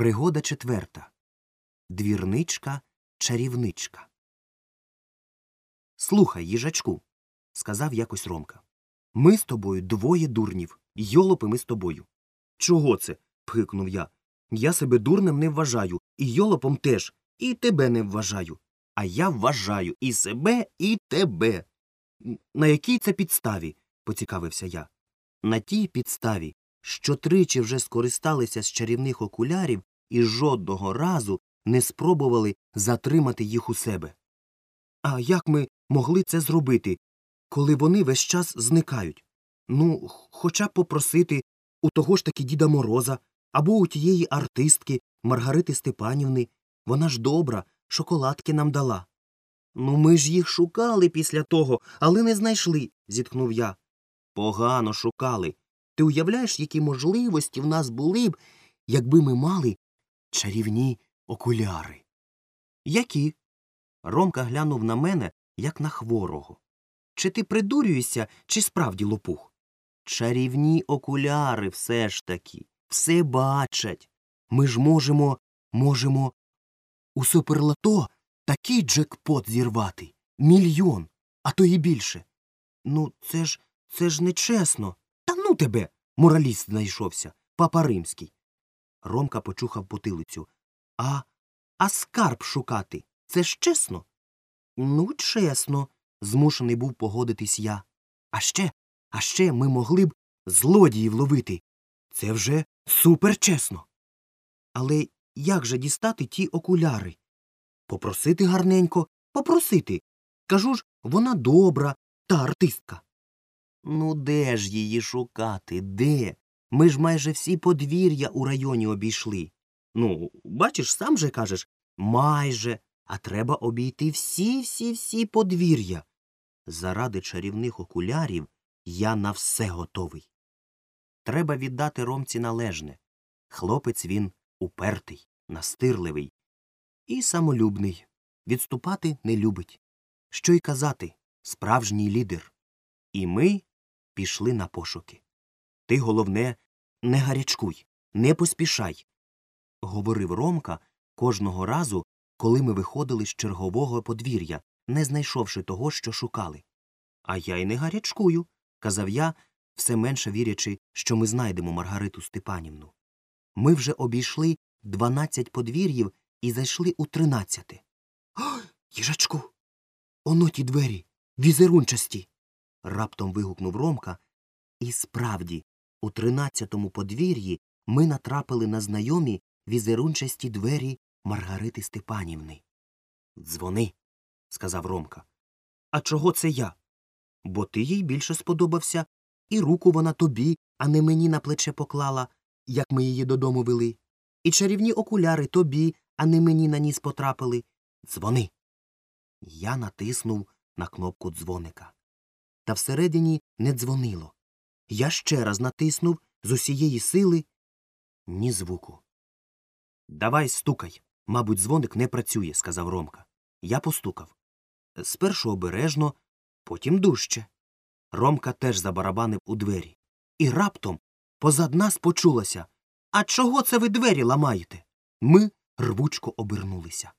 Пригода четверта. Двірничка чарівничка. Слухай, їжачку, сказав якось Ромка. Ми з тобою двоє дурнів. Йолопи ми з тобою. Чого це? пхикнув я. Я себе дурним не вважаю, і йолопом теж, і тебе не вважаю. А я вважаю і себе, і тебе. На якій це підставі? поцікавився я. На тій підставі, що тричі вже скористалися з чарівних окулярів і жодного разу не спробували затримати їх у себе. А як ми могли це зробити, коли вони весь час зникають? Ну, хоча б попросити у того ж таки Діда Мороза або у тієї артистки Маргарити Степанівни. Вона ж добра, шоколадки нам дала. Ну, ми ж їх шукали після того, але не знайшли, зітхнув я. Погано шукали. Ти уявляєш, які можливості в нас були б, якби ми мали чарівні окуляри? Які? Ромка глянув на мене, як на хворого. Чи ти придурюєшся, чи справді лопух? Чарівні окуляри все ж таки, все бачать. Ми ж можемо, можемо у суперлото такий джекпот зірвати. Мільйон, а то і більше. Ну, це ж це ж нечесно. Та ну тебе. Мораліст знайшовся, папа римський. Ромка почухав потилицю. А а скарб шукати це ж чесно? Ну, чесно, змушений був погодитись я. А ще, а ще ми могли б злодіїв ловити. Це вже суперчесно. Але як же дістати ті окуляри? Попросити гарненько, попросити. Кажу ж, вона добра, та артистка. Ну, де ж її шукати? Де? Ми ж майже всі подвір'я у районі обійшли. Ну, бачиш, сам же кажеш, майже, а треба обійти всі всі всі подвір'я. Заради чарівних окулярів я на все готовий. Треба віддати ромці належне. Хлопець він упертий, настирливий і самолюбний. Відступати не любить. Що й казати, справжній лідер. І ми пішли на пошуки. Ти, головне, не гарячкуй, не поспішай, говорив Ромка кожного разу, коли ми виходили з чергового подвір'я, не знайшовши того, що шукали. А я й не гарячкую, казав я, все менше вірячи, що ми знайдемо Маргариту Степанівну. Ми вже обійшли дванадцять подвір'їв і зайшли у тринадцяте. Їжачку. Оно ті двері, візерунчасті. раптом вигукнув Ромка. І справді, у тринадцятому подвір'ї ми натрапили на знайомі візерунчасті двері Маргарити Степанівни. Дзвони, сказав Ромка. А чого це я? Бо ти їй більше сподобався, і руку вона тобі, а не мені на плече поклала, як ми її додому вели. І чарівні окуляри тобі, а не мені на ніс потрапили. Дзвони. Я натиснув на кнопку дзвоника. Та всередині не дзвонило. Я ще раз натиснув з усієї сили ні звуку. Давай стукай. Мабуть, дзвоник не працює, сказав Ромка. Я постукав. Спершу обережно, потім дужче. Ромка теж забарабанив у двері. І раптом позад нас почулося А чого це ви двері ламаєте? Ми рвучко обернулися.